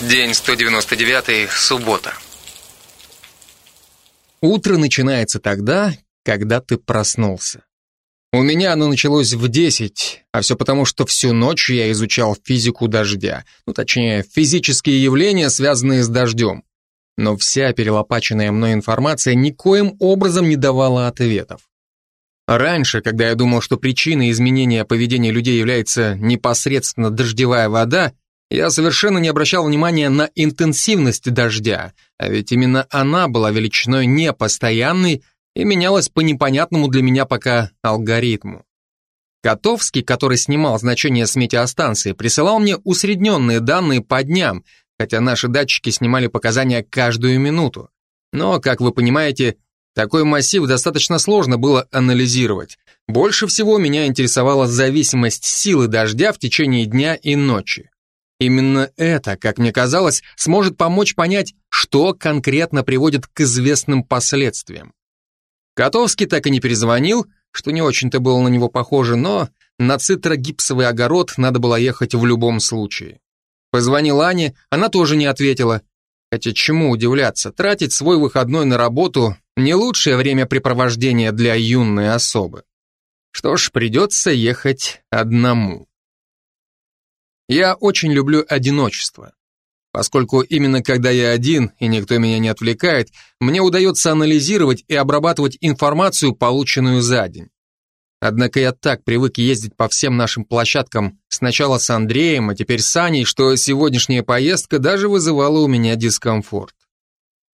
День 199, суббота. Утро начинается тогда, когда ты проснулся. У меня оно началось в 10, а все потому, что всю ночь я изучал физику дождя, ну точнее, физические явления, связанные с дождем. Но вся перелопаченная мной информация никоим образом не давала ответов. Раньше, когда я думал, что причиной изменения поведения людей является непосредственно дождевая вода, я совершенно не обращал внимания на интенсивность дождя, а ведь именно она была величиной непостоянной и менялась по непонятному для меня пока алгоритму. Котовский, который снимал значение с метеостанции, присылал мне усредненные данные по дням, хотя наши датчики снимали показания каждую минуту. Но, как вы понимаете, такой массив достаточно сложно было анализировать. Больше всего меня интересовала зависимость силы дождя в течение дня и ночи. Именно это, как мне казалось, сможет помочь понять, что конкретно приводит к известным последствиям. Котовский так и не перезвонил, что не очень-то было на него похоже, но на цитрогипсовый огород надо было ехать в любом случае. Позвонил Ане, она тоже не ответила. Хотя чему удивляться, тратить свой выходной на работу – не лучшее времяпрепровождение для юной особы. Что ж, придется ехать одному. Я очень люблю одиночество, поскольку именно когда я один и никто меня не отвлекает, мне удается анализировать и обрабатывать информацию, полученную за день. Однако я так привык ездить по всем нашим площадкам, сначала с Андреем, а теперь с Аней, что сегодняшняя поездка даже вызывала у меня дискомфорт.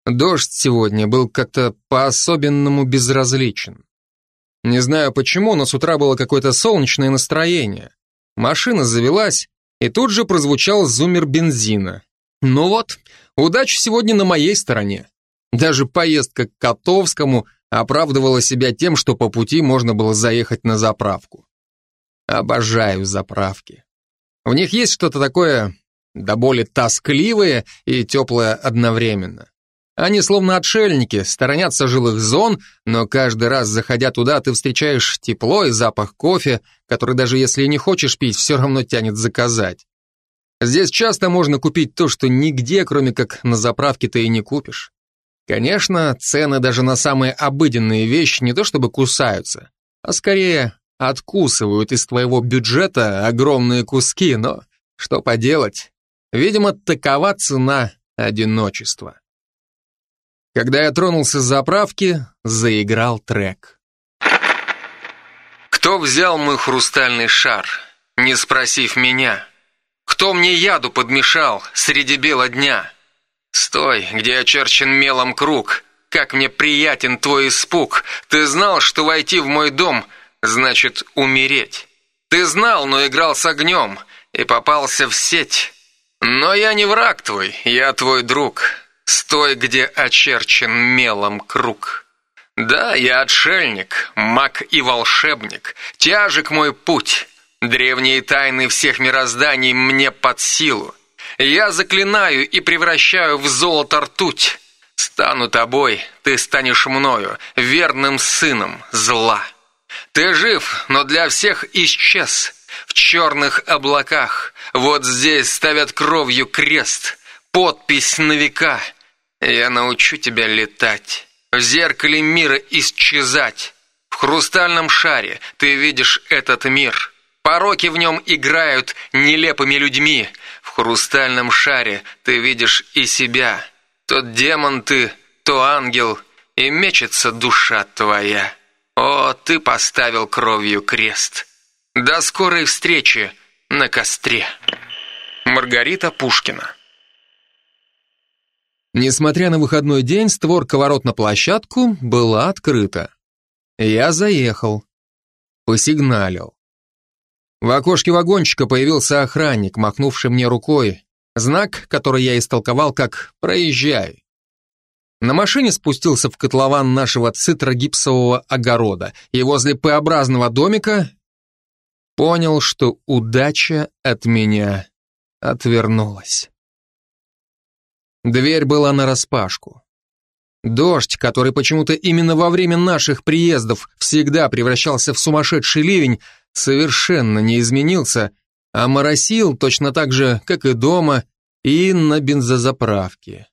Дождь сегодня был как-то по-особенному безразличен. Не знаю почему, но с утра было какое-то солнечное настроение. Машина завелась, и тут же прозвучал зумер бензина. Ну вот, удача сегодня на моей стороне. Даже поездка к Котовскому оправдывала себя тем, что по пути можно было заехать на заправку. Обожаю заправки. В них есть что-то такое до боли тоскливое и теплое одновременно. Они словно отшельники, сторонятся жилых зон, но каждый раз, заходя туда, ты встречаешь тепло и запах кофе, который даже если не хочешь пить, все равно тянет заказать. Здесь часто можно купить то, что нигде, кроме как на заправке, ты и не купишь. Конечно, цены даже на самые обыденные вещи не то чтобы кусаются, а скорее откусывают из твоего бюджета огромные куски, но что поделать? Видимо, такова цена одиночества. Когда я тронулся с заправки, заиграл трек. Кто взял мой хрустальный шар, не спросив меня? Кто мне яду подмешал среди бела дня? Стой, где очерчен мелом круг, как мне приятен твой испуг. Ты знал, что войти в мой дом значит умереть. Ты знал, но играл с огнем и попался в сеть. Но я не враг твой, я твой друг. Стой, где очерчен мелом круг. Да, я отшельник, маг и волшебник, тяжек мой путь. Древние тайны всех мирозданий мне под силу. Я заклинаю и превращаю в золото ртуть. Стану тобой, ты станешь мною, верным сыном зла. Ты жив, но для всех исчез. В черных облаках, вот здесь ставят кровью крест — подпись на века. Я научу тебя летать, в зеркале мира исчезать. В хрустальном шаре ты видишь этот мир. Пороки в нем играют нелепыми людьми. В хрустальном шаре ты видишь и себя. То демон ты, то ангел, и мечется душа твоя. О, ты поставил кровью крест. До скорой встречи на костре. Маргарита Пушкина Несмотря на выходной день, створка ворот на площадку была открыта. Я заехал. Посигналил. В окошке вагончика появился охранник, махнувший мне рукой. Знак, который я истолковал как «проезжай». На машине спустился в котлован нашего цитрогипсового огорода и возле П-образного домика понял, что удача от меня отвернулась. Дверь была нараспашку. Дождь, который почему-то именно во время наших приездов всегда превращался в сумасшедший ливень, совершенно не изменился, а моросил точно так же, как и дома, и на бензозаправке.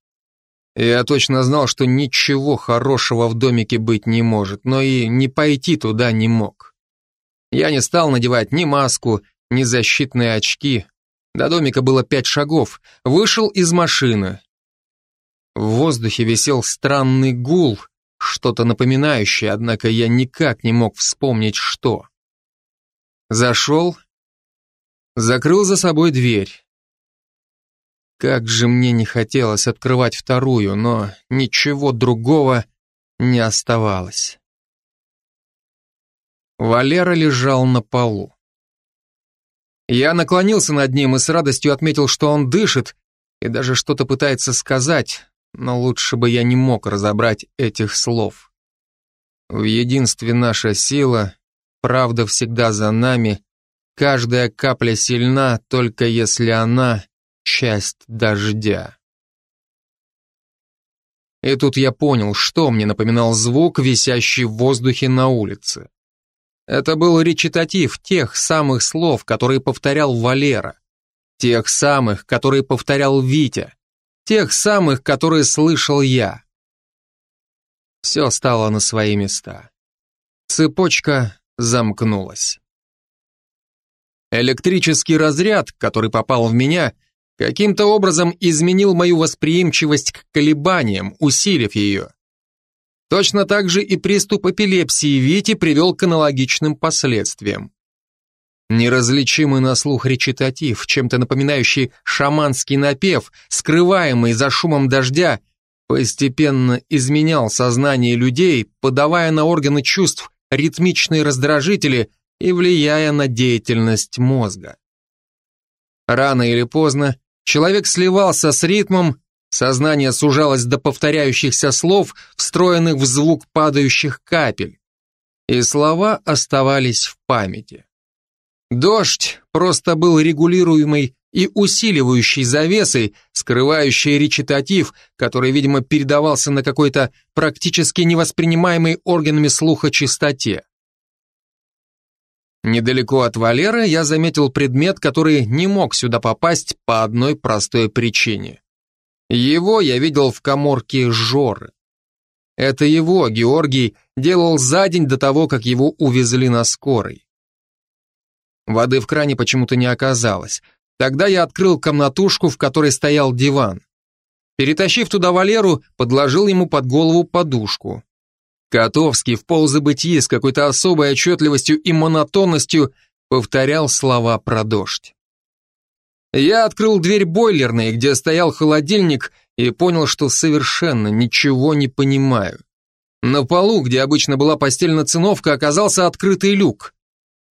Я точно знал, что ничего хорошего в домике быть не может, но и не пойти туда не мог. Я не стал надевать ни маску, ни защитные очки. До домика было пять шагов. Вышел из машины. В воздухе висел странный гул, что-то напоминающее, однако я никак не мог вспомнить, что. Зашел, закрыл за собой дверь. Как же мне не хотелось открывать вторую, но ничего другого не оставалось. Валера лежал на полу. Я наклонился над ним и с радостью отметил, что он дышит и даже что-то пытается сказать, но лучше бы я не мог разобрать этих слов. В единстве наша сила, правда всегда за нами, каждая капля сильна, только если она часть дождя. И тут я понял, что мне напоминал звук, висящий в воздухе на улице. Это был речитатив тех самых слов, которые повторял Валера, тех самых, которые повторял Витя, тех самых, которые слышал я. Все стало на свои места. Цепочка замкнулась. Электрический разряд, который попал в меня, каким-то образом изменил мою восприимчивость к колебаниям, усилив ее. Точно так же и приступ эпилепсии Вити привел к аналогичным последствиям. Неразличимый на слух речитатив, чем-то напоминающий шаманский напев, скрываемый за шумом дождя, постепенно изменял сознание людей, подавая на органы чувств ритмичные раздражители и влияя на деятельность мозга. Рано или поздно Человек сливался с ритмом, сознание сужалось до повторяющихся слов, встроенных в звук падающих капель, и слова оставались в памяти. Дождь просто был регулируемой и усиливающей завесой, скрывающей речитатив, который, видимо, передавался на какой-то практически невоспринимаемой органами слуха частоте. Недалеко от Валеры я заметил предмет, который не мог сюда попасть по одной простой причине. Его я видел в коморке Жоры. Это его Георгий делал за день до того, как его увезли на скорой. Воды в кране почему-то не оказалось. Тогда я открыл комнатушку, в которой стоял диван. Перетащив туда Валеру, подложил ему под голову подушку. Котовский в ползабытии с какой-то особой отчетливостью и монотонностью повторял слова про дождь. Я открыл дверь бойлерной, где стоял холодильник, и понял, что совершенно ничего не понимаю. На полу, где обычно была постельная циновка, оказался открытый люк.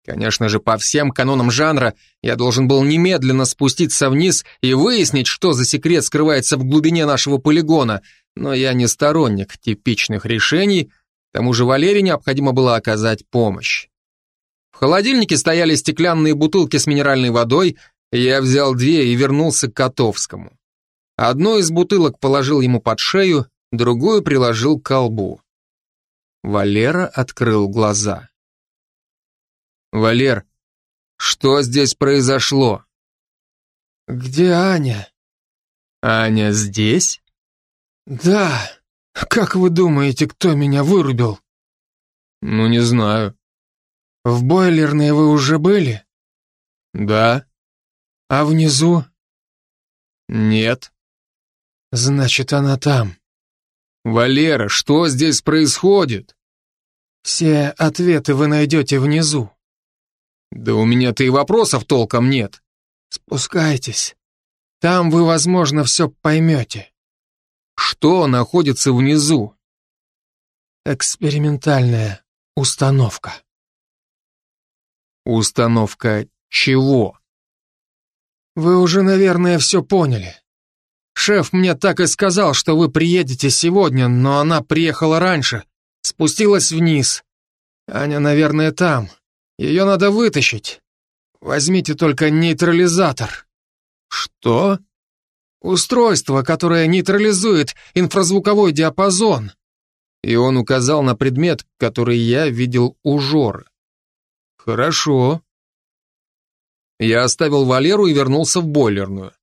Конечно же, по всем канонам жанра я должен был немедленно спуститься вниз и выяснить, что за секрет скрывается в глубине нашего полигона, но я не сторонник типичных решений, к тому же Валере необходимо было оказать помощь. В холодильнике стояли стеклянные бутылки с минеральной водой, и я взял две и вернулся к Котовскому. Одну из бутылок положил ему под шею, другую приложил к колбу. Валера открыл глаза. «Валер, что здесь произошло?» «Где Аня?» «Аня здесь?» «Да», как вы думаете, кто меня вырубил? Ну, не знаю. В бойлерной вы уже были? Да. А внизу? Нет. Значит, она там. Валера, что здесь происходит? Все ответы вы найдете внизу. Да у меня-то и вопросов толком нет. Спускайтесь. Там вы, возможно, все поймете. Что находится внизу? Экспериментальная установка. Установка чего? Вы уже, наверное, все поняли. Шеф мне так и сказал, что вы приедете сегодня, но она приехала раньше, спустилась вниз. Аня, наверное, там. Ее надо вытащить. Возьмите только нейтрализатор. Что? Устройство, которое нейтрализует инфразвуковой диапазон. И он указал на предмет, который я видел у Жоры. Хорошо. Я оставил Валеру и вернулся в бойлерную.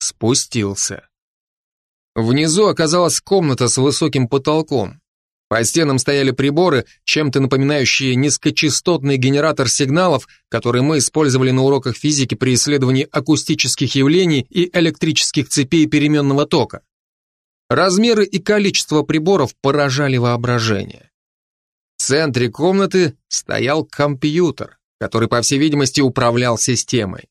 спустился. Внизу оказалась комната с высоким потолком. По стенам стояли приборы, чем-то напоминающие низкочастотный генератор сигналов, который мы использовали на уроках физики при исследовании акустических явлений и электрических цепей переменного тока. Размеры и количество приборов поражали воображение. В центре комнаты стоял компьютер, который, по всей видимости, управлял системой.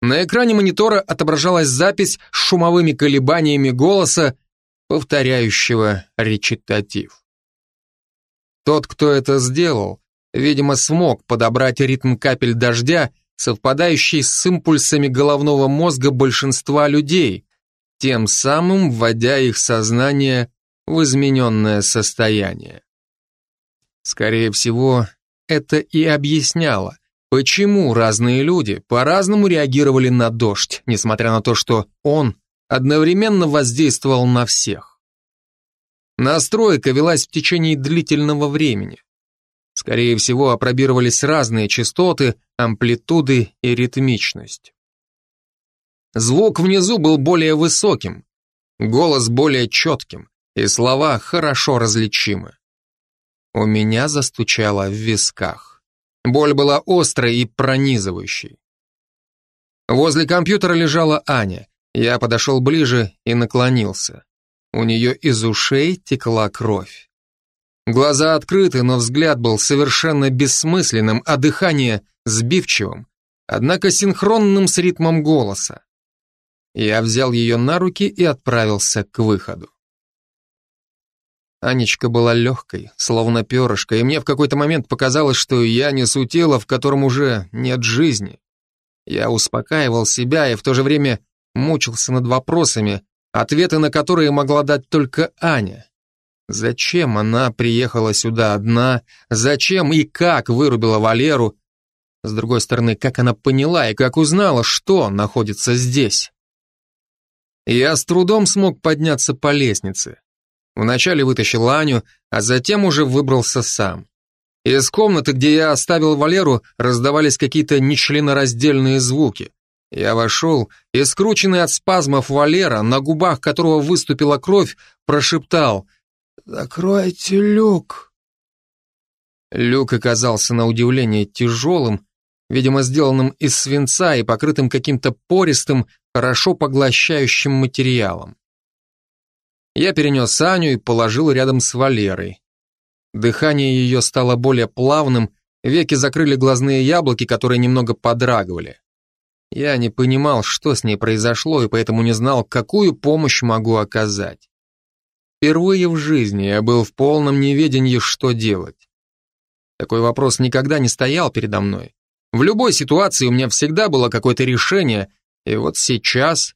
На экране монитора отображалась запись с шумовыми колебаниями голоса, повторяющего речитатив. Тот, кто это сделал, видимо, смог подобрать ритм капель дождя, совпадающий с импульсами головного мозга большинства людей, тем самым вводя их сознание в измененное состояние. Скорее всего, это и объясняло, Почему разные люди по-разному реагировали на дождь, несмотря на то, что он одновременно воздействовал на всех? Настройка велась в течение длительного времени. Скорее всего, опробировались разные частоты, амплитуды и ритмичность. Звук внизу был более высоким, голос более четким, и слова хорошо различимы. У меня застучало в висках. Боль была острой и пронизывающей. Возле компьютера лежала Аня. Я подошел ближе и наклонился. У нее из ушей текла кровь. Глаза открыты, но взгляд был совершенно бессмысленным, а дыхание сбивчивым, однако синхронным с ритмом голоса. Я взял ее на руки и отправился к выходу. Анечка была легкой, словно перышко, и мне в какой-то момент показалось, что я несу тело, в котором уже нет жизни. Я успокаивал себя и в то же время мучился над вопросами, ответы на которые могла дать только Аня. Зачем она приехала сюда одна? Зачем и как вырубила Валеру? С другой стороны, как она поняла и как узнала, что находится здесь? Я с трудом смог подняться по лестнице. Вначале вытащил Аню, а затем уже выбрался сам. Из комнаты, где я оставил Валеру, раздавались какие-то нечленораздельные звуки. Я вошел, и скрученный от спазмов Валера, на губах которого выступила кровь, прошептал «Закройте люк». Люк оказался на удивление тяжелым, видимо, сделанным из свинца и покрытым каким-то пористым, хорошо поглощающим материалом. Я перенес Аню и положил рядом с Валерой. Дыхание ее стало более плавным, веки закрыли глазные яблоки, которые немного подрагивали. Я не понимал, что с ней произошло, и поэтому не знал, какую помощь могу оказать. Впервые в жизни я был в полном неведении, что делать. Такой вопрос никогда не стоял передо мной. В любой ситуации у меня всегда было какое-то решение, и вот сейчас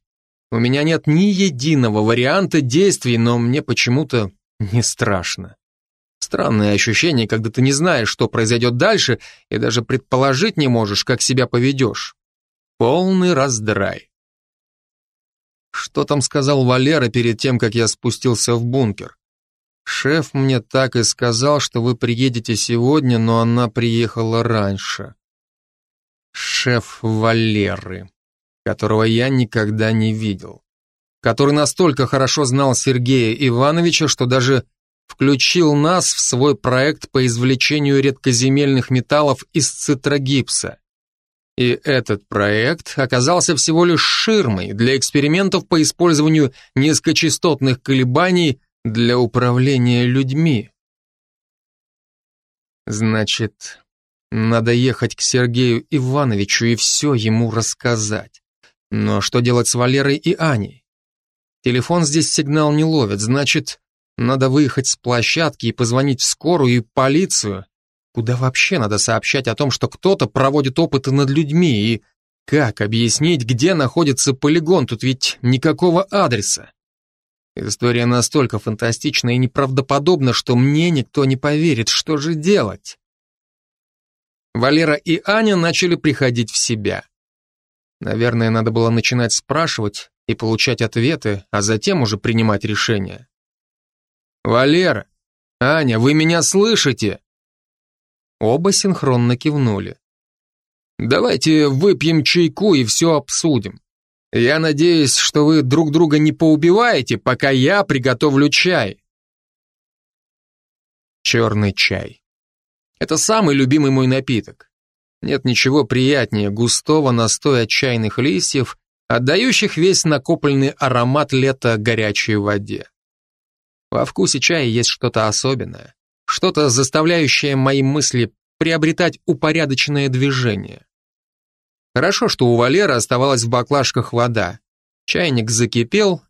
у меня нет ни единого варианта действий, но мне почему-то не страшно. Странное ощущение, когда ты не знаешь, что произойдет дальше, и даже предположить не можешь, как себя поведешь. Полный раздрай. Что там сказал Валера перед тем, как я спустился в бункер? Шеф мне так и сказал, что вы приедете сегодня, но она приехала раньше. Шеф Валеры которого я никогда не видел, который настолько хорошо знал Сергея Ивановича, что даже включил нас в свой проект по извлечению редкоземельных металлов из цитрогипса. И этот проект оказался всего лишь ширмой для экспериментов по использованию низкочастотных колебаний для управления людьми. Значит, надо ехать к Сергею Ивановичу и все ему рассказать. Но что делать с Валерой и Аней? Телефон здесь сигнал не ловит, значит, надо выехать с площадки и позвонить в скорую и полицию. Куда вообще надо сообщать о том, что кто-то проводит опыты над людьми и как объяснить, где находится полигон, тут ведь никакого адреса. История настолько фантастична и неправдоподобна, что мне никто не поверит, что же делать. Валера и Аня начали приходить в себя. Наверное, надо было начинать спрашивать и получать ответы, а затем уже принимать решения. «Валера! Аня, вы меня слышите?» Оба синхронно кивнули. «Давайте выпьем чайку и все обсудим. Я надеюсь, что вы друг друга не поубиваете, пока я приготовлю чай. Черный чай. Это самый любимый мой напиток. Нет ничего приятнее густого настоя чайных листьев, отдающих весь накопленный аромат лета горячей воде. Во вкусе чая есть что-то особенное, что-то заставляющее мои мысли приобретать упорядоченное движение. Хорошо, что у Валеры оставалась в баклажках вода. Чайник закипел.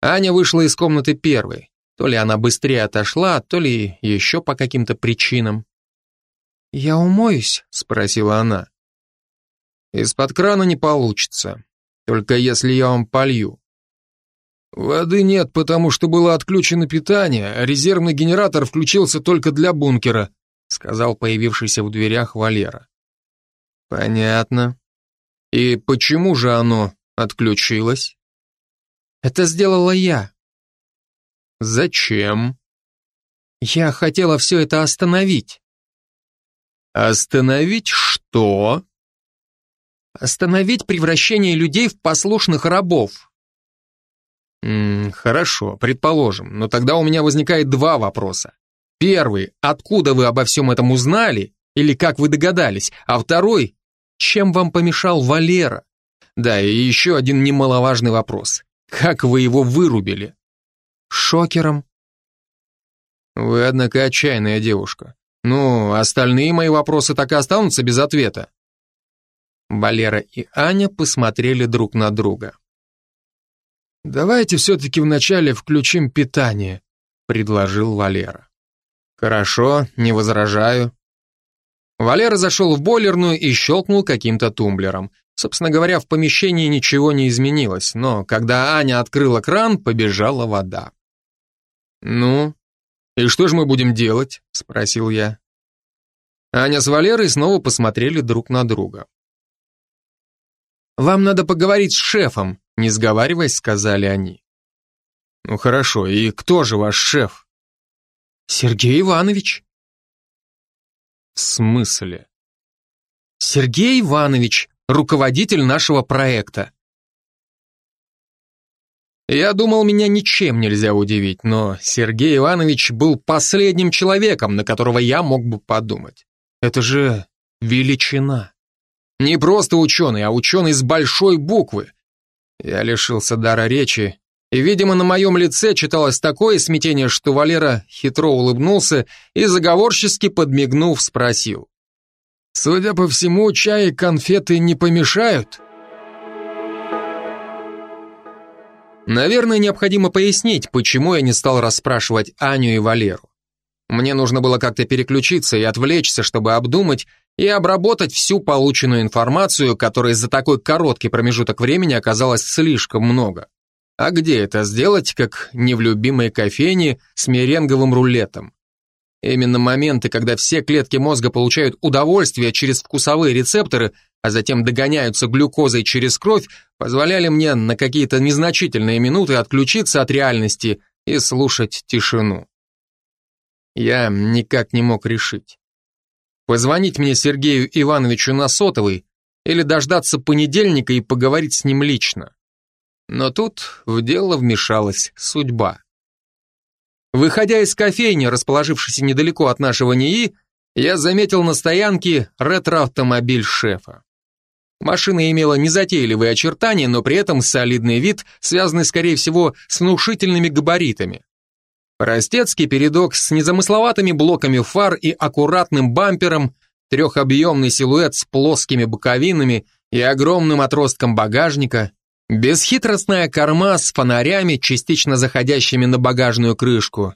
Аня вышла из комнаты первой. То ли она быстрее отошла, то ли еще по каким-то причинам. «Я умоюсь?» — спросила она. «Из-под крана не получится, только если я вам полью». «Воды нет, потому что было отключено питание, а резервный генератор включился только для бункера», сказал появившийся в дверях Валера. «Понятно. И почему же оно отключилось?» «Это сделала я». «Зачем?» «Я хотела все это остановить». Остановить что? Остановить превращение людей в послушных рабов. М -м, хорошо, предположим, но тогда у меня возникает два вопроса. Первый, откуда вы обо всем этом узнали, или как вы догадались, а второй, чем вам помешал Валера? Да, и еще один немаловажный вопрос. Как вы его вырубили? Шокером. Вы, однако, отчаянная девушка. Ну, остальные мои вопросы так и останутся без ответа. Валера и Аня посмотрели друг на друга. «Давайте все-таки вначале включим питание», — предложил Валера. «Хорошо, не возражаю». Валера зашел в бойлерную и щелкнул каким-то тумблером. Собственно говоря, в помещении ничего не изменилось, но когда Аня открыла кран, побежала вода. «Ну, «И что же мы будем делать?» — спросил я. Аня с Валерой снова посмотрели друг на друга. «Вам надо поговорить с шефом», — не сговариваясь, сказали они. «Ну хорошо, и кто же ваш шеф?» «Сергей Иванович». «В смысле?» «Сергей Иванович, руководитель нашего проекта. Я думал, меня ничем нельзя удивить, но Сергей Иванович был последним человеком, на которого я мог бы подумать. Это же величина. Не просто ученый, а ученый с большой буквы. Я лишился дара речи, и, видимо, на моем лице читалось такое смятение, что Валера хитро улыбнулся и, заговорчески подмигнув, спросил. «Судя по всему, чай и конфеты не помешают?» Наверное, необходимо пояснить, почему я не стал расспрашивать Аню и Валеру. Мне нужно было как-то переключиться и отвлечься, чтобы обдумать и обработать всю полученную информацию, которой за такой короткий промежуток времени оказалось слишком много. А где это сделать, как не в любимой кофейне с меренговым рулетом? Именно моменты, когда все клетки мозга получают удовольствие через вкусовые рецепторы, а затем догоняются глюкозой через кровь, позволяли мне на какие-то незначительные минуты отключиться от реальности и слушать тишину. Я никак не мог решить. Позвонить мне Сергею Ивановичу на сотовый или дождаться понедельника и поговорить с ним лично. Но тут в дело вмешалась судьба. Выходя из кофейни, расположившейся недалеко от нашего НИИ, я заметил на стоянке ретро-автомобиль шефа. Машина имела незатейливые очертания, но при этом солидный вид, связанный, скорее всего, с внушительными габаритами. Простецкий передок с незамысловатыми блоками фар и аккуратным бампером, трехобъемный силуэт с плоскими боковинами и огромным отростком багажника, бесхитростная корма с фонарями, частично заходящими на багажную крышку.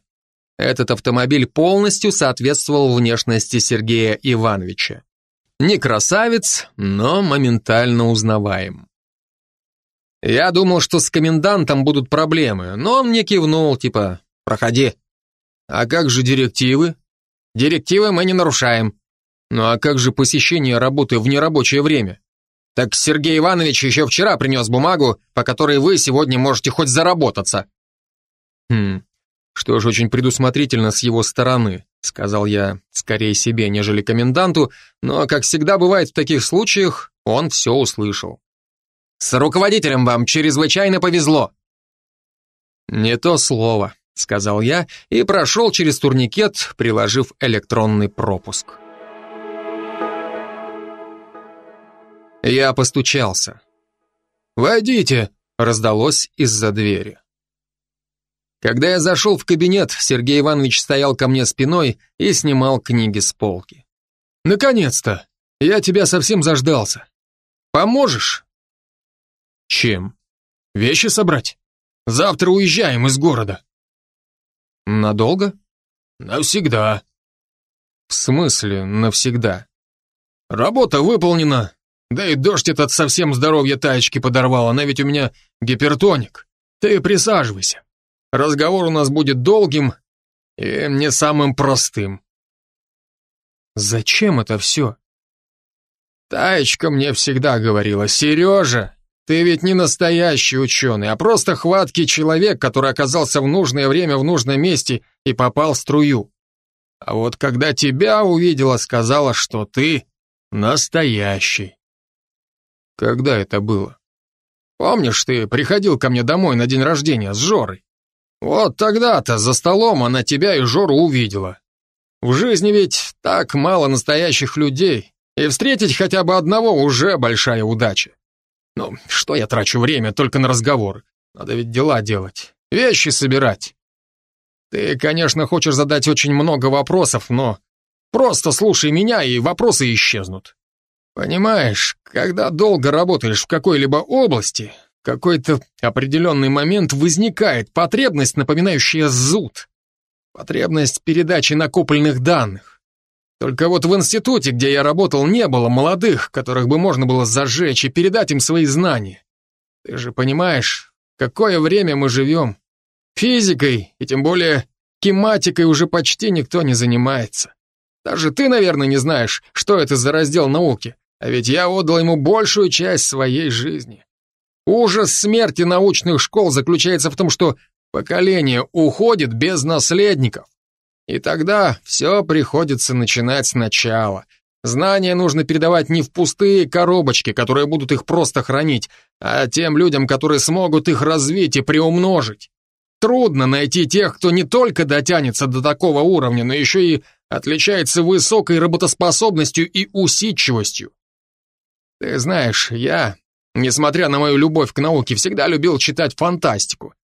Этот автомобиль полностью соответствовал внешности Сергея Ивановича. Не красавец, но моментально узнаваем. Я думал, что с комендантом будут проблемы, но он мне кивнул, типа, проходи. А как же директивы? Директивы мы не нарушаем. Ну а как же посещение работы в нерабочее время? Так Сергей Иванович еще вчера принес бумагу, по которой вы сегодня можете хоть заработаться. Хм, что ж, очень предусмотрительно с его стороны, сказал я скорее себе, нежели коменданту, но, как всегда бывает в таких случаях, он все услышал. С руководителем вам чрезвычайно повезло. Не то слово, сказал я и прошел через турникет, приложив электронный пропуск. Я постучался. «Войдите!» — раздалось из-за двери. Когда я зашел в кабинет, Сергей Иванович стоял ко мне спиной и снимал книги с полки. «Наконец-то! Я тебя совсем заждался. Поможешь?» «Чем? Вещи собрать? Завтра уезжаем из города». «Надолго?» «Навсегда». «В смысле навсегда?» «Работа выполнена, да и дождь этот совсем здоровье таечки подорвал, она ведь у меня гипертоник. Ты присаживайся. Разговор у нас будет долгим и не самым простым. Зачем это все? Таечка мне всегда говорила, Сережа, ты ведь не настоящий ученый, а просто хваткий человек, который оказался в нужное время в нужном месте и попал в струю. А вот когда тебя увидела, сказала, что ты настоящий. Когда это было? Помнишь, ты приходил ко мне домой на день рождения с Жорой? Вот тогда-то за столом она тебя и Жору увидела. В жизни ведь так мало настоящих людей, и встретить хотя бы одного уже большая удача. Ну, что я трачу время только на разговоры? Надо ведь дела делать, вещи собирать. Ты, конечно, хочешь задать очень много вопросов, но просто слушай меня, и вопросы исчезнут. Понимаешь, когда долго работаешь в какой-либо области, в какой-то определенный момент возникает потребность, напоминающая зуд. Потребность передачи накопленных данных. Только вот в институте, где я работал, не было молодых, которых бы можно было зажечь и передать им свои знания. Ты же понимаешь, какое время мы живем. Физикой, и тем более кематикой уже почти никто не занимается. Даже ты, наверное, не знаешь, что это за раздел науки. А ведь я отдал ему большую часть своей жизни. Ужас смерти научных школ заключается в том, что поколение уходит без наследников. И тогда все приходится начинать сначала. Знания нужно передавать не в пустые коробочки, которые будут их просто хранить, а тем людям, которые смогут их развить и приумножить. Трудно найти тех, кто не только дотянется до такого уровня, но еще и отличается высокой работоспособностью и усидчивостью. Ты знаешь, я, несмотря на мою любовь к науке, всегда любил читать фантастику.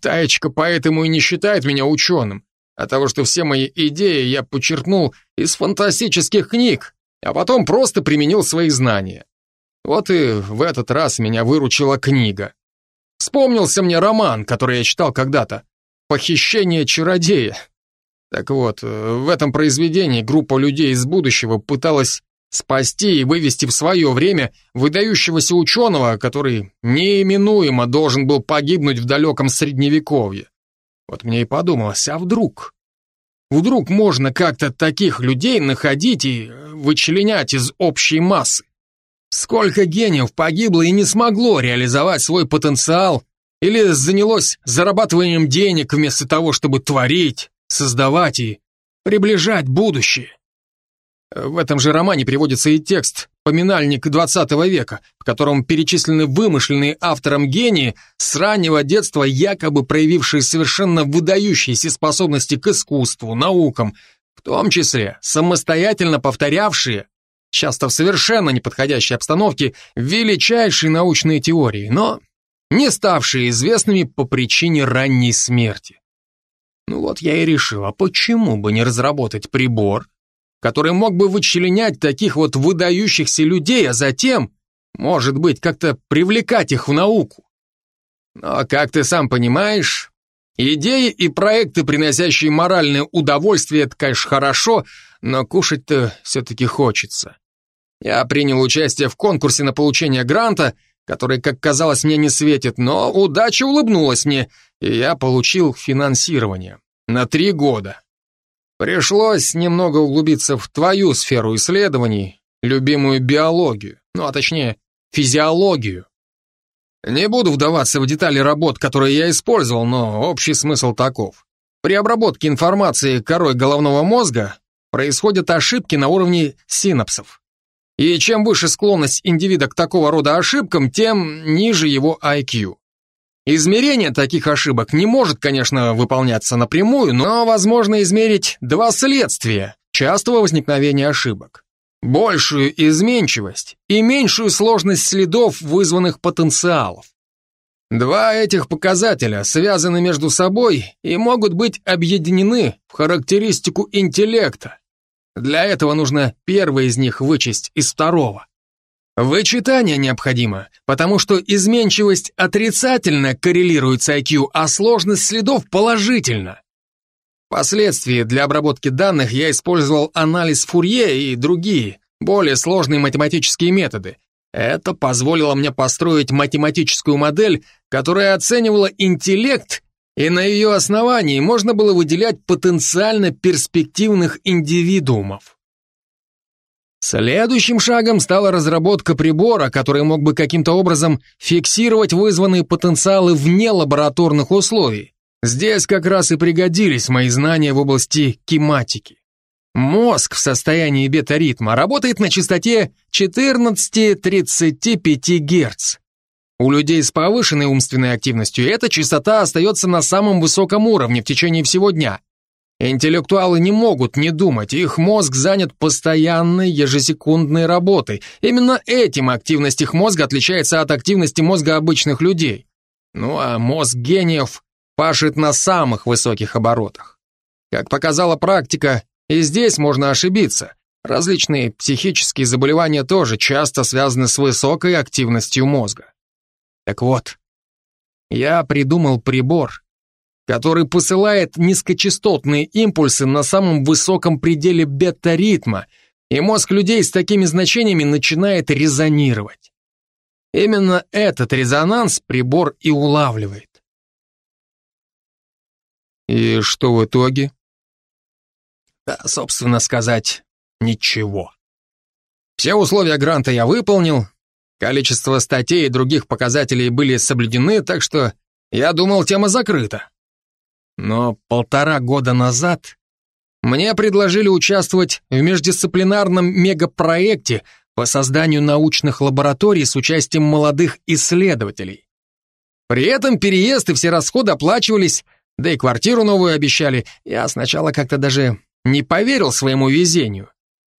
Таечка поэтому и не считает меня ученым, а того, что все мои идеи я подчеркнул из фантастических книг, а потом просто применил свои знания. Вот и в этот раз меня выручила книга. Вспомнился мне роман, который я читал когда-то. «Похищение чародея». Так вот, в этом произведении группа людей из будущего пыталась спасти и вывести в свое время выдающегося ученого, который неименуемо должен был погибнуть в далеком средневековье. Вот мне и подумалось, а вдруг? Вдруг можно как-то таких людей находить и вычленять из общей массы? Сколько гениев погибло и не смогло реализовать свой потенциал или занялось зарабатыванием денег вместо того, чтобы творить, создавать и приближать будущее? В этом же романе приводится и текст «Поминальник XX века», в котором перечислены вымышленные автором гении с раннего детства, якобы проявившие совершенно выдающиеся способности к искусству, наукам, в том числе самостоятельно повторявшие, часто в совершенно неподходящей обстановке, величайшие научные теории, но не ставшие известными по причине ранней смерти. Ну вот я и решил, а почему бы не разработать прибор, который мог бы вычленять таких вот выдающихся людей, а затем, может быть, как-то привлекать их в науку. Но, как ты сам понимаешь, идеи и проекты, приносящие моральное удовольствие, это, конечно, хорошо, но кушать-то все-таки хочется. Я принял участие в конкурсе на получение гранта, который, как казалось, мне не светит, но удача улыбнулась мне, и я получил финансирование на три года. Пришлось немного углубиться в твою сферу исследований, любимую биологию, ну а точнее физиологию. Не буду вдаваться в детали работ, которые я использовал, но общий смысл таков. При обработке информации корой головного мозга происходят ошибки на уровне синапсов. И чем выше склонность индивида к такого рода ошибкам, тем ниже его IQ. Измерение таких ошибок не может, конечно, выполняться напрямую, но возможно измерить два следствия частого возникновения ошибок. Большую изменчивость и меньшую сложность следов, вызванных потенциалов. Два этих показателя связаны между собой и могут быть объединены в характеристику интеллекта. Для этого нужно первый из них вычесть из второго. Вычитание необходимо, потому что изменчивость отрицательно коррелирует с IQ, а сложность следов положительно. Впоследствии для обработки данных я использовал анализ Фурье и другие, более сложные математические методы. Это позволило мне построить математическую модель, которая оценивала интеллект, и на ее основании можно было выделять потенциально перспективных индивидуумов. Следующим шагом стала разработка прибора, который мог бы каким-то образом фиксировать вызванные потенциалы вне лабораторных условий. Здесь как раз и пригодились мои знания в области кинематики. Мозг в состоянии бета-ритма работает на частоте 14-35 Гц. У людей с повышенной умственной активностью эта частота остается на самом высоком уровне в течение всего дня. Интеллектуалы не могут не думать, их мозг занят постоянной ежесекундной работой. Именно этим активность их мозга отличается от активности мозга обычных людей. Ну а мозг гениев пашет на самых высоких оборотах. Как показала практика, и здесь можно ошибиться. Различные психические заболевания тоже часто связаны с высокой активностью мозга. Так вот, я придумал прибор, который посылает низкочастотные импульсы на самом высоком пределе бета-ритма, и мозг людей с такими значениями начинает резонировать. Именно этот резонанс прибор и улавливает. И что в итоге? Да, собственно сказать, ничего. Все условия гранта я выполнил, количество статей и других показателей были соблюдены, так что я думал, тема закрыта. Но полтора года назад мне предложили участвовать в междисциплинарном мегапроекте по созданию научных лабораторий с участием молодых исследователей. При этом переезд и все расходы оплачивались, да и квартиру новую обещали. Я сначала как-то даже не поверил своему везению.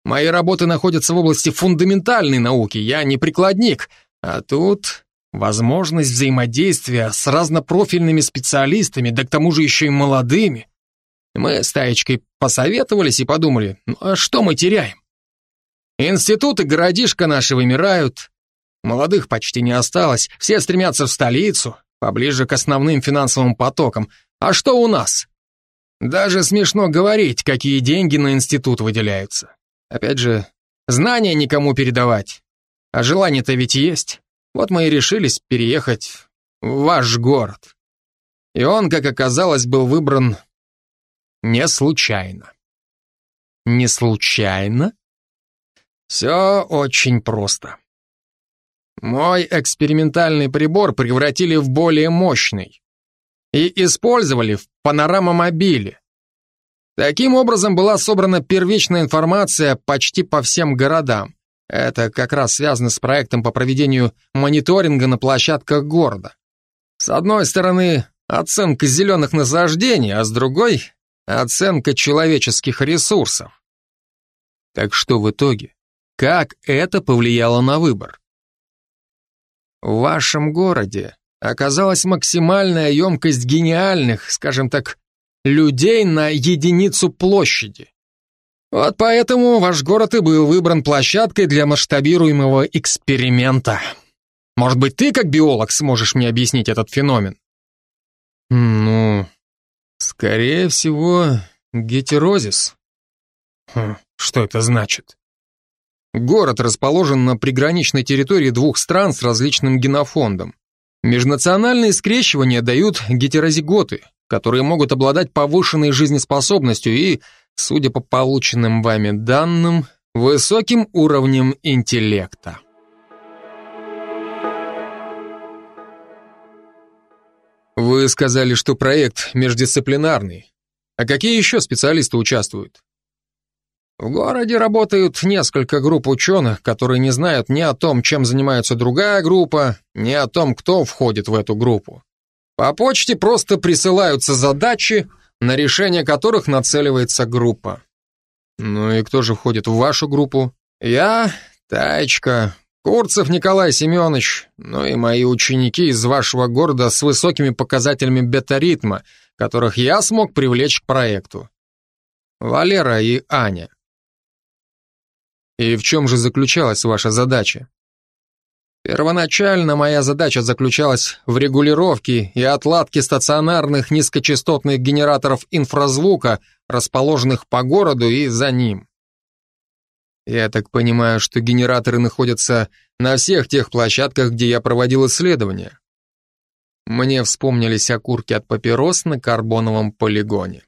Мои работы находятся в области фундаментальной науки, я не прикладник, а тут возможность взаимодействия с разнопрофильными специалистами, да к тому же еще и молодыми. Мы с Таечкой посоветовались и подумали, ну а что мы теряем? Институты городишко наши вымирают, молодых почти не осталось, все стремятся в столицу, поближе к основным финансовым потокам. А что у нас? Даже смешно говорить, какие деньги на институт выделяются. Опять же, знания никому передавать. А желание-то ведь есть. Вот мы и решились переехать в ваш город. И он, как оказалось, был выбран не случайно. Не случайно? Все очень просто. Мой экспериментальный прибор превратили в более мощный и использовали в панорамомобиле. Таким образом была собрана первичная информация почти по всем городам. Это как раз связано с проектом по проведению мониторинга на площадках города. С одной стороны, оценка зеленых насаждений, а с другой — оценка человеческих ресурсов. Так что в итоге? Как это повлияло на выбор? В вашем городе оказалась максимальная емкость гениальных, скажем так, людей на единицу площади. Вот поэтому ваш город и был выбран площадкой для масштабируемого эксперимента. Может быть, ты, как биолог, сможешь мне объяснить этот феномен? Ну, скорее всего, гетерозис. Хм, что это значит? Город расположен на приграничной территории двух стран с различным генофондом. Межнациональные скрещивания дают гетерозиготы, которые могут обладать повышенной жизнеспособностью и, судя по полученным вами данным, высоким уровнем интеллекта. Вы сказали, что проект междисциплинарный. А какие еще специалисты участвуют? В городе работают несколько групп ученых, которые не знают ни о том, чем занимается другая группа, ни о том, кто входит в эту группу. По почте просто присылаются задачи, на решение которых нацеливается группа. Ну и кто же входит в вашу группу? Я, Таечка, Курцев Николай Семенович, ну и мои ученики из вашего города с высокими показателями бета-ритма, которых я смог привлечь к проекту. Валера и Аня. И в чем же заключалась ваша задача? Первоначально моя задача заключалась в регулировке и отладке стационарных низкочастотных генераторов инфразвука, расположенных по городу и за ним. Я так понимаю, что генераторы находятся на всех тех площадках, где я проводил исследования. Мне вспомнились окурки от папирос на карбоновом полигоне.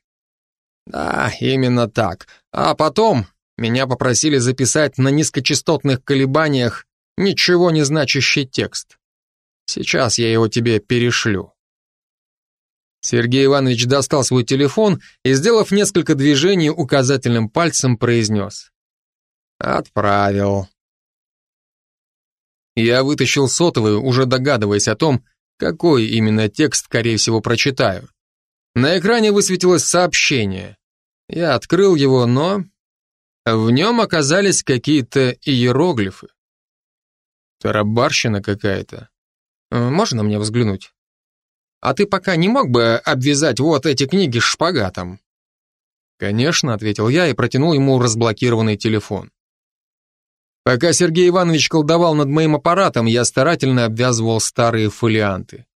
Да, именно так. А потом меня попросили записать на низкочастотных колебаниях ничего не значащий текст. Сейчас я его тебе перешлю. Сергей Иванович достал свой телефон и, сделав несколько движений указательным пальцем, произнес. «Отправил». Я вытащил сотовый, уже догадываясь о том, какой именно текст, скорее всего, прочитаю. На экране высветилось сообщение. Я открыл его, но в нем оказались какие-то иероглифы. Тарабарщина какая-то. Э, можно мне взглянуть? А ты пока не мог бы обвязать вот эти книги шпагатом? Конечно, ответил я и протянул ему разблокированный телефон. Пока Сергей Иванович колдовал над моим аппаратом, я старательно обвязывал старые фолианты.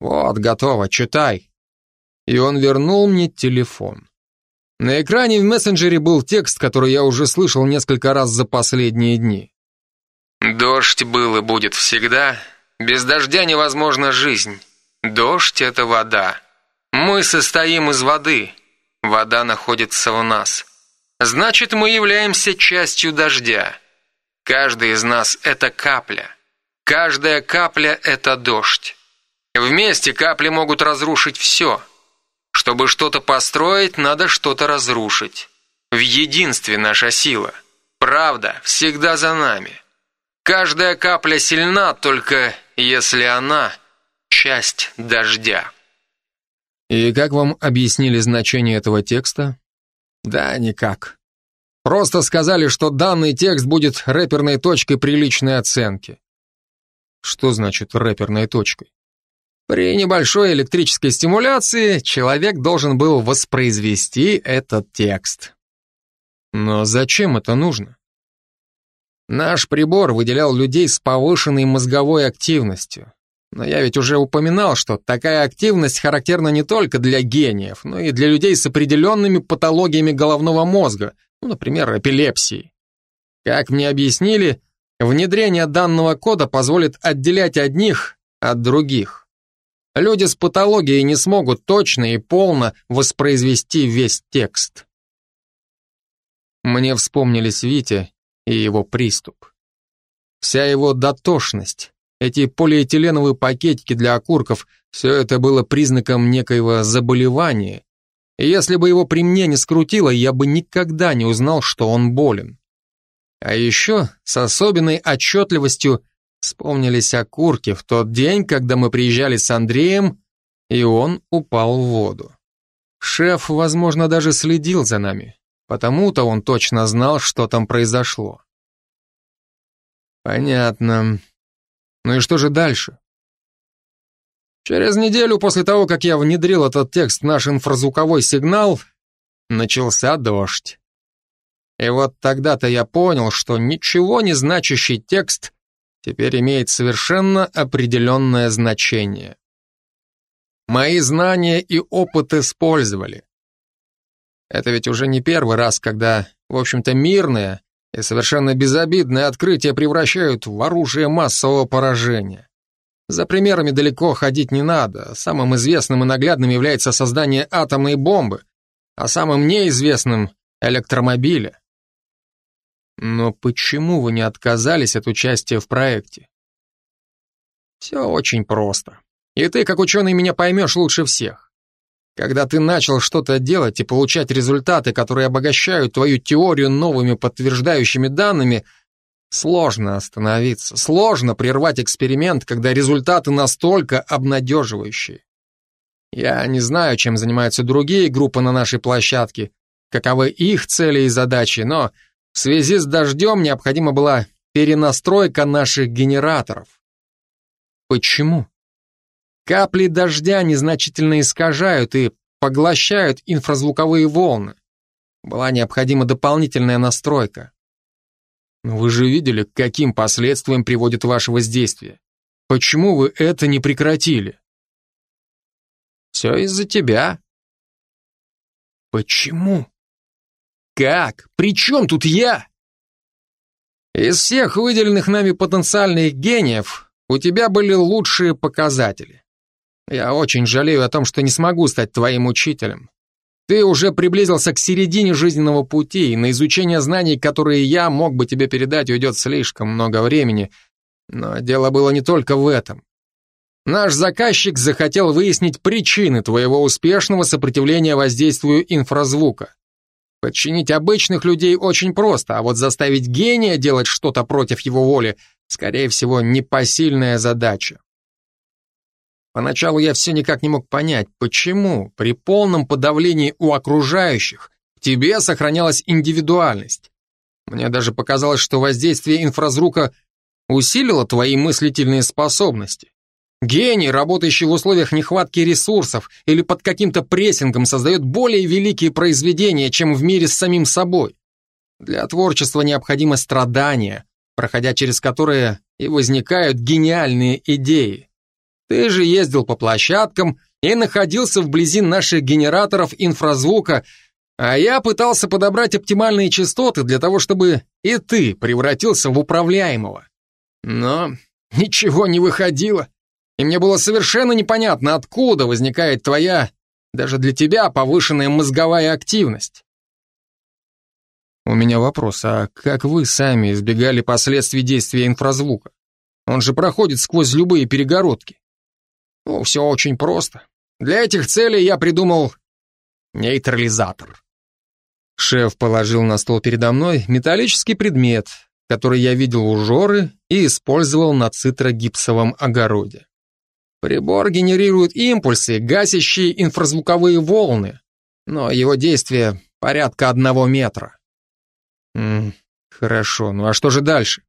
Вот, готово, читай. И он вернул мне телефон. На экране в мессенджере был текст, который я уже слышал несколько раз за последние дни. Дождь был и будет всегда. Без дождя невозможна жизнь. Дождь — это вода. Мы состоим из воды. Вода находится в нас. Значит, мы являемся частью дождя. Каждый из нас — это капля. Каждая капля — это дождь. Вместе капли могут разрушить все. Чтобы что-то построить, надо что-то разрушить. В единстве наша сила. Правда всегда за нами. Каждая капля сильна, только если она часть дождя. И как вам объяснили значение этого текста? Да никак. Просто сказали, что данный текст будет рэперной точкой приличной оценки. Что значит рэперной точкой? При небольшой электрической стимуляции человек должен был воспроизвести этот текст. Но зачем это нужно? Наш прибор выделял людей с повышенной мозговой активностью. Но я ведь уже упоминал, что такая активность характерна не только для гениев, но и для людей с определенными патологиями головного мозга, ну, например, эпилепсией. Как мне объяснили, внедрение данного кода позволит отделять одних от других. Люди с патологией не смогут точно и полно воспроизвести весь текст. Мне вспомнились Витя и его приступ. Вся его дотошность, эти полиэтиленовые пакетики для окурков, все это было признаком некоего заболевания. И если бы его при мне не скрутило, я бы никогда не узнал, что он болен. А еще с особенной отчетливостью вспомнились окурки в тот день, когда мы приезжали с Андреем, и он упал в воду. Шеф, возможно, даже следил за нами. Потому-то он точно знал, что там произошло. Понятно. Ну и что же дальше? Через неделю после того, как я внедрил этот текст в наш инфразвуковой сигнал, начался дождь. И вот тогда-то я понял, что ничего не значащий текст теперь имеет совершенно определенное значение. Мои знания и опыт использовали. Это ведь уже не первый раз, когда, в общем-то, мирные и совершенно безобидные открытия превращают в оружие массового поражения. За примерами далеко ходить не надо. Самым известным и наглядным является создание атомной бомбы, а самым неизвестным — электромобиля. Но почему вы не отказались от участия в проекте? Все очень просто. И ты, как ученый, меня поймешь лучше всех. Когда ты начал что-то делать и получать результаты, которые обогащают твою теорию новыми подтверждающими данными, сложно остановиться, сложно прервать эксперимент, когда результаты настолько обнадеживающие. Я не знаю, чем занимаются другие группы на нашей площадке, каковы их цели и задачи, но в связи с дождем необходима была перенастройка наших генераторов. Почему? Капли дождя незначительно искажают и поглощают инфразвуковые волны. Была необходима дополнительная настройка. Вы же видели, к каким последствиям приводит ваше воздействие. Почему вы это не прекратили? Все из-за тебя. Почему? Как? При чем тут я? Из всех выделенных нами потенциальных гениев у тебя были лучшие показатели. Я очень жалею о том, что не смогу стать твоим учителем. Ты уже приблизился к середине жизненного пути, и на изучение знаний, которые я мог бы тебе передать, уйдет слишком много времени. Но дело было не только в этом. Наш заказчик захотел выяснить причины твоего успешного сопротивления воздействию инфразвука. Подчинить обычных людей очень просто, а вот заставить гения делать что-то против его воли, скорее всего, непосильная задача. Поначалу я все никак не мог понять, почему при полном подавлении у окружающих в тебе сохранялась индивидуальность. Мне даже показалось, что воздействие инфразвука усилило твои мыслительные способности. Гений, работающий в условиях нехватки ресурсов или под каким-то прессингом, создает более великие произведения, чем в мире с самим собой. Для творчества необходимо страдание, проходя через которые и возникают гениальные идеи. Ты же ездил по площадкам и находился вблизи наших генераторов инфразвука, а я пытался подобрать оптимальные частоты для того, чтобы и ты превратился в управляемого. Но ничего не выходило, и мне было совершенно непонятно, откуда возникает твоя, даже для тебя, повышенная мозговая активность. У меня вопрос, а как вы сами избегали последствий действия инфразвука? Он же проходит сквозь любые перегородки. Ну, все очень просто. Для этих целей я придумал нейтрализатор. Шеф положил на стол передо мной металлический предмет, который я видел у Жоры и использовал на цитрогипсовом огороде. Прибор генерирует импульсы, гасящие инфразвуковые волны, но его действие порядка одного метра. М -м, хорошо, ну а что же дальше?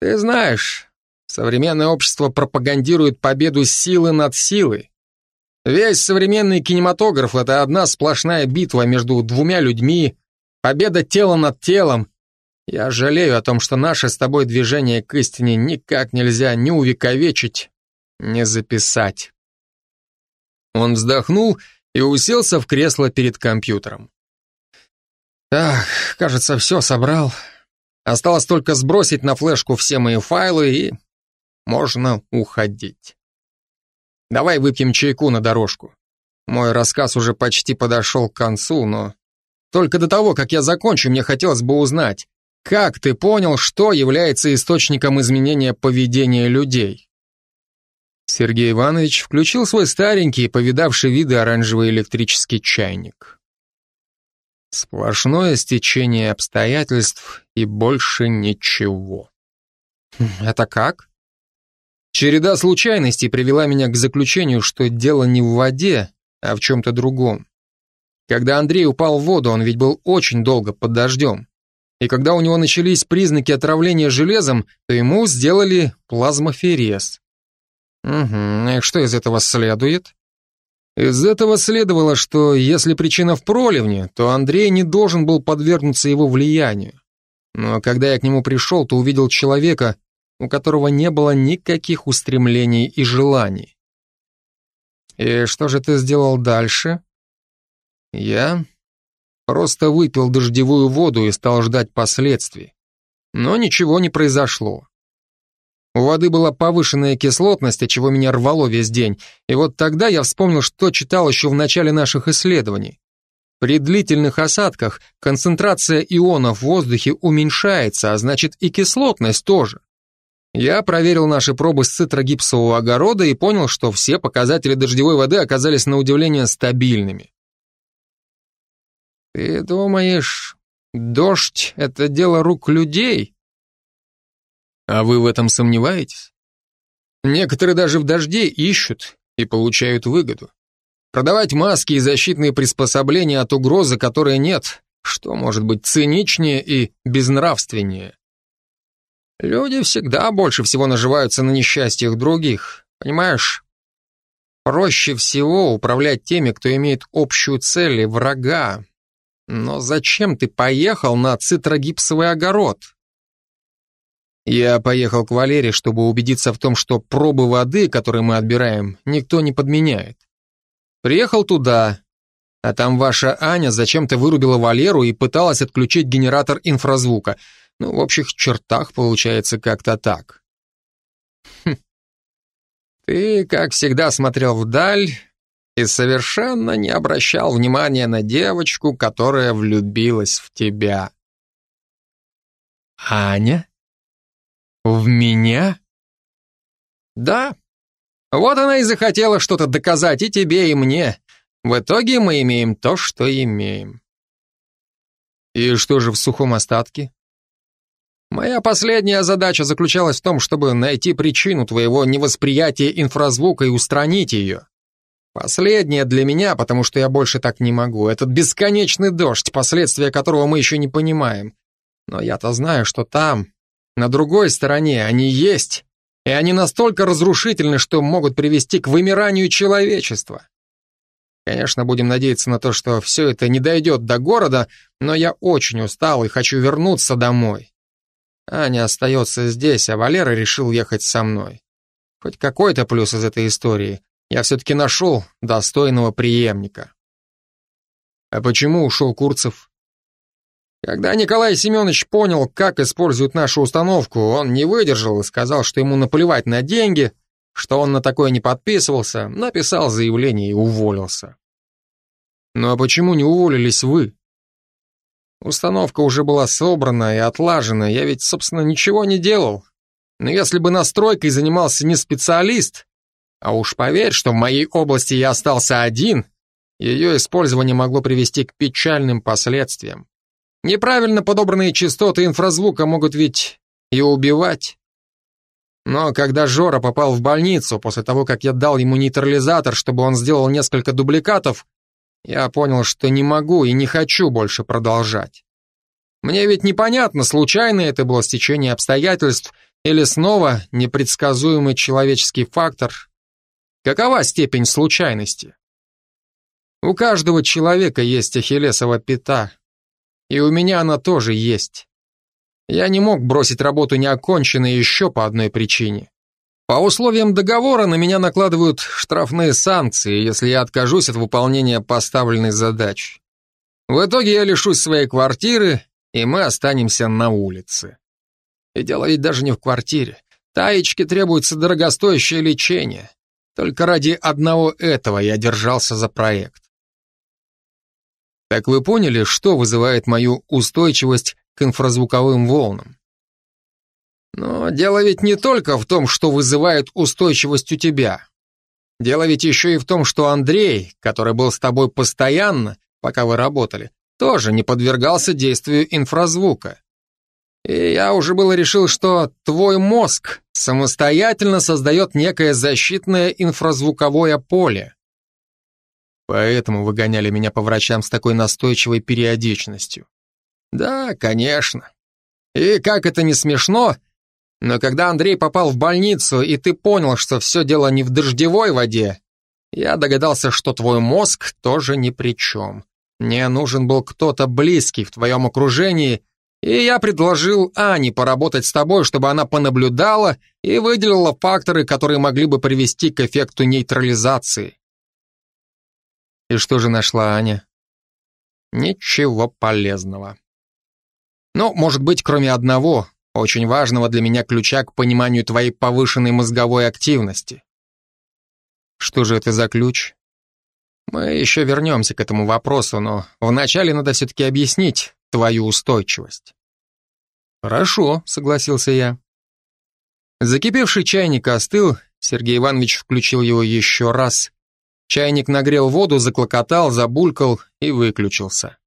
Ты знаешь, Современное общество пропагандирует победу силы над силой. Весь современный кинематограф — это одна сплошная битва между двумя людьми, победа тела над телом. Я жалею о том, что наше с тобой движение к истине никак нельзя ни увековечить, ни записать. Он вздохнул и уселся в кресло перед компьютером. Так, кажется, все собрал. Осталось только сбросить на флешку все мои файлы и можно уходить. Давай выпьем чайку на дорожку. Мой рассказ уже почти подошел к концу, но только до того, как я закончу, мне хотелось бы узнать, как ты понял, что является источником изменения поведения людей? Сергей Иванович включил свой старенький, повидавший виды оранжевый электрический чайник. Сплошное стечение обстоятельств и больше ничего. Хм, это как? Череда случайностей привела меня к заключению, что дело не в воде, а в чем-то другом. Когда Андрей упал в воду, он ведь был очень долго под дождем. И когда у него начались признаки отравления железом, то ему сделали плазмоферез. Угу, и что из этого следует? Из этого следовало, что если причина в проливне, то Андрей не должен был подвергнуться его влиянию. Но когда я к нему пришел, то увидел человека, у которого не было никаких устремлений и желаний. И что же ты сделал дальше? Я просто выпил дождевую воду и стал ждать последствий. Но ничего не произошло. У воды была повышенная кислотность, от чего меня рвало весь день, и вот тогда я вспомнил, что читал еще в начале наших исследований. При длительных осадках концентрация ионов в воздухе уменьшается, а значит и кислотность тоже. Я проверил наши пробы с цитрогипсового огорода и понял, что все показатели дождевой воды оказались на удивление стабильными. Ты думаешь, дождь — это дело рук людей? А вы в этом сомневаетесь? Некоторые даже в дожде ищут и получают выгоду. Продавать маски и защитные приспособления от угрозы, которой нет, что может быть циничнее и безнравственнее? Люди всегда больше всего наживаются на несчастьях других, понимаешь? Проще всего управлять теми, кто имеет общую цель и врага. Но зачем ты поехал на цитрогипсовый огород? Я поехал к Валере, чтобы убедиться в том, что пробы воды, которые мы отбираем, никто не подменяет. Приехал туда, а там ваша Аня зачем-то вырубила Валеру и пыталась отключить генератор инфразвука. Ну, в общих чертах получается как-то так. Хм. Ты, как всегда, смотрел вдаль и совершенно не обращал внимания на девочку, которая влюбилась в тебя. Аня? В меня? Да. Вот она и захотела что-то доказать и тебе, и мне. В итоге мы имеем то, что имеем. И что же в сухом остатке? Моя последняя задача заключалась в том, чтобы найти причину твоего невосприятия инфразвука и устранить ее. Последнее для меня, потому что я больше так не могу. Этот бесконечный дождь, последствия которого мы еще не понимаем. Но я-то знаю, что там, на другой стороне, они есть, и они настолько разрушительны, что могут привести к вымиранию человечества. Конечно, будем надеяться на то, что все это не дойдет до города, но я очень устал и хочу вернуться домой. Аня остается здесь, а Валера решил ехать со мной. Хоть какой-то плюс из этой истории. Я все-таки нашел достойного преемника. А почему ушел Курцев? Когда Николай Семенович понял, как используют нашу установку, он не выдержал и сказал, что ему наплевать на деньги, что он на такое не подписывался, написал заявление и уволился. Ну а почему не уволились вы? Установка уже была собрана и отлажена, я ведь, собственно, ничего не делал. Но если бы настройкой занимался не специалист, а уж поверь, что в моей области я остался один, ее использование могло привести к печальным последствиям. Неправильно подобранные частоты инфразвука могут ведь и убивать. Но когда Жора попал в больницу после того, как я дал ему нейтрализатор, чтобы он сделал несколько дубликатов, я понял, что не могу и не хочу больше продолжать. Мне ведь непонятно, случайно это было стечение обстоятельств или снова непредсказуемый человеческий фактор. Какова степень случайности? У каждого человека есть ахиллесова пята, и у меня она тоже есть. Я не мог бросить работу неоконченной еще по одной причине. По условиям договора на меня накладывают штрафные санкции, если я откажусь от выполнения поставленной задачи. В итоге я лишусь своей квартиры, и мы останемся на улице. И дело ведь даже не в квартире. Таечке требуется дорогостоящее лечение. Только ради одного этого я держался за проект. Так вы поняли, что вызывает мою устойчивость к инфразвуковым волнам? Но дело ведь не только в том, что вызывает устойчивость у тебя. Дело ведь еще и в том, что Андрей, который был с тобой постоянно, пока вы работали, тоже не подвергался действию инфразвука. И я уже было решил, что твой мозг самостоятельно создает некое защитное инфразвуковое поле. Поэтому выгоняли меня по врачам с такой настойчивой периодичностью. Да, конечно. И как это не смешно, но когда Андрей попал в больницу, и ты понял, что все дело не в дождевой воде, я догадался, что твой мозг тоже ни при чем. Мне нужен был кто-то близкий в твоем окружении, и я предложил Ане поработать с тобой, чтобы она понаблюдала и выделила факторы, которые могли бы привести к эффекту нейтрализации. И что же нашла Аня? Ничего полезного. Ну, может быть, кроме одного, очень важного для меня ключа к пониманию твоей повышенной мозговой активности. Что же это за ключ? Мы еще вернемся к этому вопросу, но вначале надо все-таки объяснить твою устойчивость. Хорошо, согласился я. Закипевший чайник остыл, Сергей Иванович включил его еще раз. Чайник нагрел воду, заклокотал, забулькал и выключился.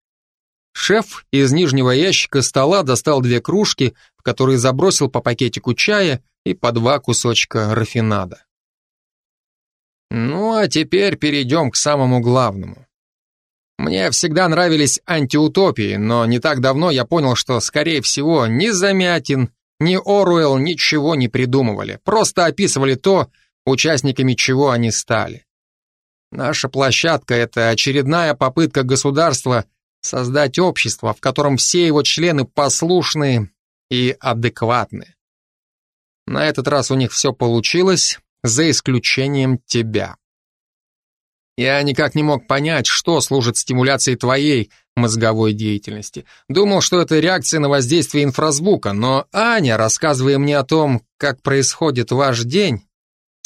Шеф из нижнего ящика стола достал две кружки, в которые забросил по пакетику чая и по два кусочка рафинада. Ну, а теперь перейдем к самому главному. Мне всегда нравились антиутопии, но не так давно я понял, что, скорее всего, ни Замятин, ни Оруэлл ничего не придумывали, просто описывали то, участниками чего они стали. Наша площадка — это очередная попытка государства создать общество, в котором все его члены послушны и адекватны. На этот раз у них все получилось, за исключением тебя. Я никак не мог понять, что служит стимуляцией твоей мозговой деятельности. Думал, что это реакция на воздействие инфразвука, но Аня, рассказывая мне о том, как происходит ваш день,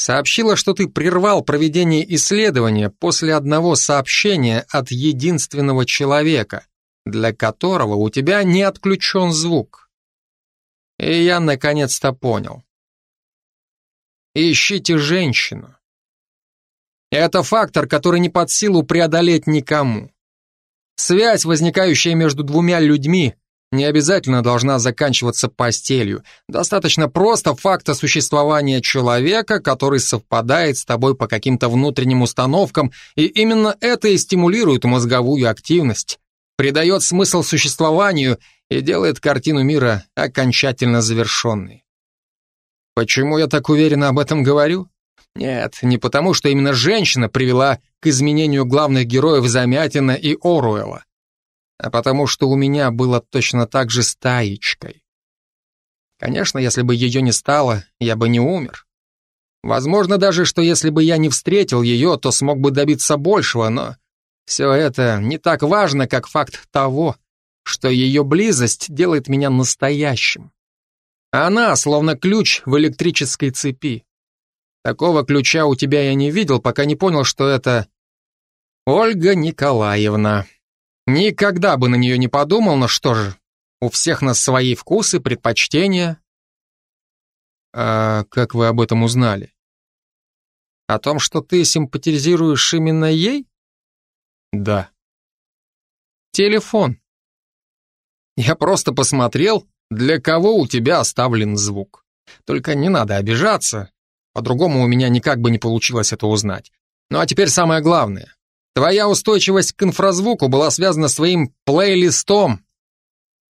сообщила, что ты прервал проведение исследования после одного сообщения от единственного человека, для которого у тебя не отключен звук. И я наконец-то понял. Ищите женщину. Это фактор, который не под силу преодолеть никому. Связь, возникающая между двумя людьми, не обязательно должна заканчиваться постелью. Достаточно просто факта существования человека, который совпадает с тобой по каким-то внутренним установкам, и именно это и стимулирует мозговую активность, придает смысл существованию и делает картину мира окончательно завершенной. Почему я так уверенно об этом говорю? Нет, не потому, что именно женщина привела к изменению главных героев Замятина и Оруэлла, а потому что у меня было точно так же с Таечкой. Конечно, если бы ее не стало, я бы не умер. Возможно даже, что если бы я не встретил ее, то смог бы добиться большего, но все это не так важно, как факт того, что ее близость делает меня настоящим. Она словно ключ в электрической цепи. Такого ключа у тебя я не видел, пока не понял, что это Ольга Николаевна. Никогда бы на нее не подумал, но что же, у всех нас свои вкусы, предпочтения. А как вы об этом узнали? О том, что ты симпатизируешь именно ей? Да. Телефон. Я просто посмотрел, для кого у тебя оставлен звук. Только не надо обижаться. По-другому у меня никак бы не получилось это узнать. Ну а теперь самое главное. Твоя устойчивость к инфразвуку была связана с твоим плейлистом.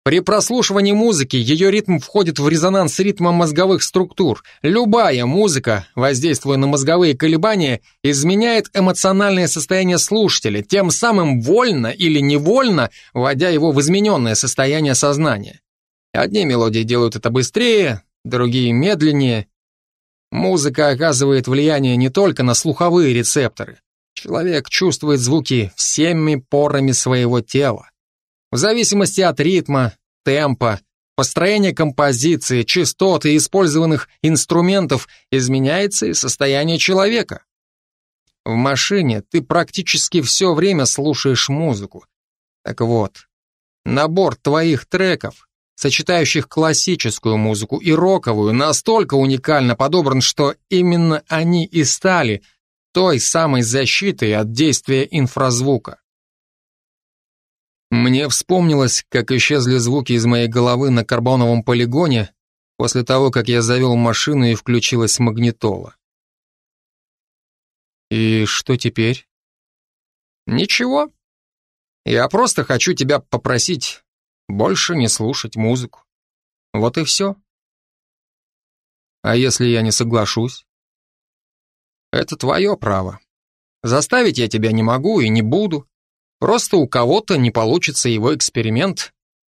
При прослушивании музыки ее ритм входит в резонанс с ритмом мозговых структур. Любая музыка, воздействуя на мозговые колебания, изменяет эмоциональное состояние слушателя, тем самым вольно или невольно вводя его в измененное состояние сознания. Одни мелодии делают это быстрее, другие медленнее, Музыка оказывает влияние не только на слуховые рецепторы. Человек чувствует звуки всеми порами своего тела. В зависимости от ритма, темпа, построения композиции, частоты использованных инструментов изменяется и состояние человека. В машине ты практически все время слушаешь музыку. Так вот, набор твоих треков сочетающих классическую музыку и роковую, настолько уникально подобран, что именно они и стали той самой защитой от действия инфразвука. Мне вспомнилось, как исчезли звуки из моей головы на карбоновом полигоне после того, как я завел машину и включилась магнитола. И что теперь? Ничего. Я просто хочу тебя попросить больше не слушать музыку. Вот и все. А если я не соглашусь? Это твое право. Заставить я тебя не могу и не буду. Просто у кого-то не получится его эксперимент,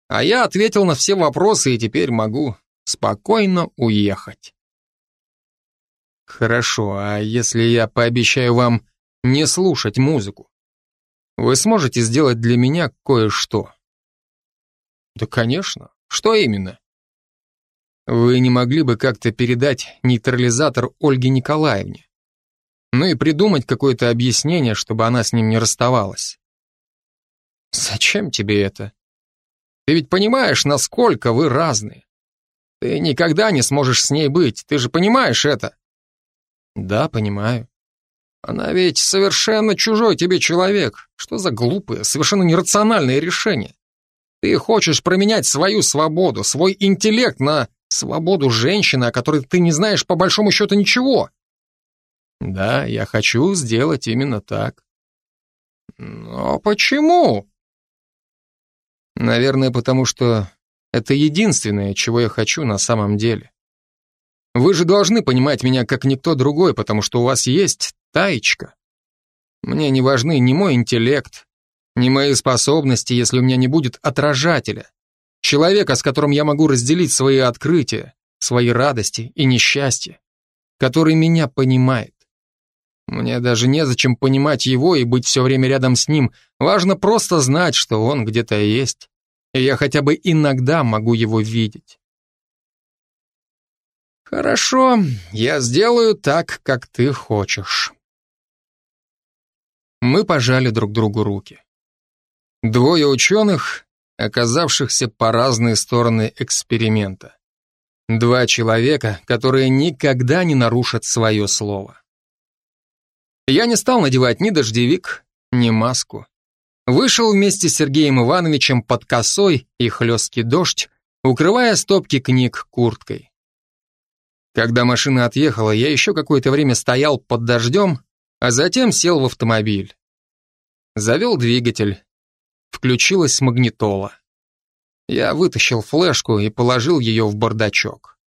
а я ответил на все вопросы и теперь могу спокойно уехать. Хорошо, а если я пообещаю вам не слушать музыку? Вы сможете сделать для меня кое-что? Да, конечно. Что именно? Вы не могли бы как-то передать нейтрализатор Ольге Николаевне? Ну и придумать какое-то объяснение, чтобы она с ним не расставалась. Зачем тебе это? Ты ведь понимаешь, насколько вы разные. Ты никогда не сможешь с ней быть, ты же понимаешь это? Да, понимаю. Она ведь совершенно чужой тебе человек. Что за глупое, совершенно нерациональное решение? Ты хочешь променять свою свободу, свой интеллект на свободу женщины, о которой ты не знаешь по большому счету ничего. Да, я хочу сделать именно так. Но почему? Наверное, потому что это единственное, чего я хочу на самом деле. Вы же должны понимать меня как никто другой, потому что у вас есть таечка. Мне не важны ни мой интеллект, ни мои способности, если у меня не будет отражателя. Человека, с которым я могу разделить свои открытия, свои радости и несчастья. Который меня понимает. Мне даже незачем понимать его и быть все время рядом с ним. Важно просто знать, что он где-то есть. И я хотя бы иногда могу его видеть. Хорошо, я сделаю так, как ты хочешь. Мы пожали друг другу руки. Двое ученых, оказавшихся по разные стороны эксперимента. Два человека, которые никогда не нарушат свое слово. Я не стал надевать ни дождевик, ни маску. Вышел вместе с Сергеем Ивановичем под косой и хлесткий дождь, укрывая стопки книг курткой. Когда машина отъехала, я еще какое-то время стоял под дождем, а затем сел в автомобиль. Завел двигатель. Включилась магнитола. Я вытащил флешку и положил ее в бардачок.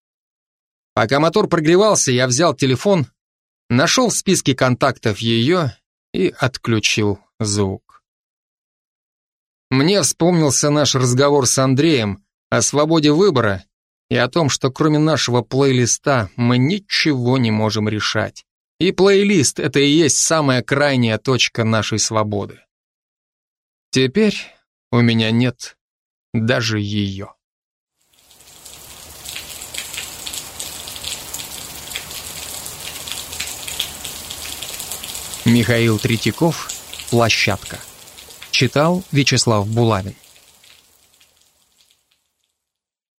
Пока мотор прогревался, я взял телефон, нашел в списке контактов ее и отключил звук. Мне вспомнился наш разговор с Андреем о свободе выбора и о том, что кроме нашего плейлиста мы ничего не можем решать. И плейлист — это и есть самая крайняя точка нашей свободы. Теперь у меня нет даже ее. Михаил Третьяков «Площадка». Читал Вячеслав Булавин.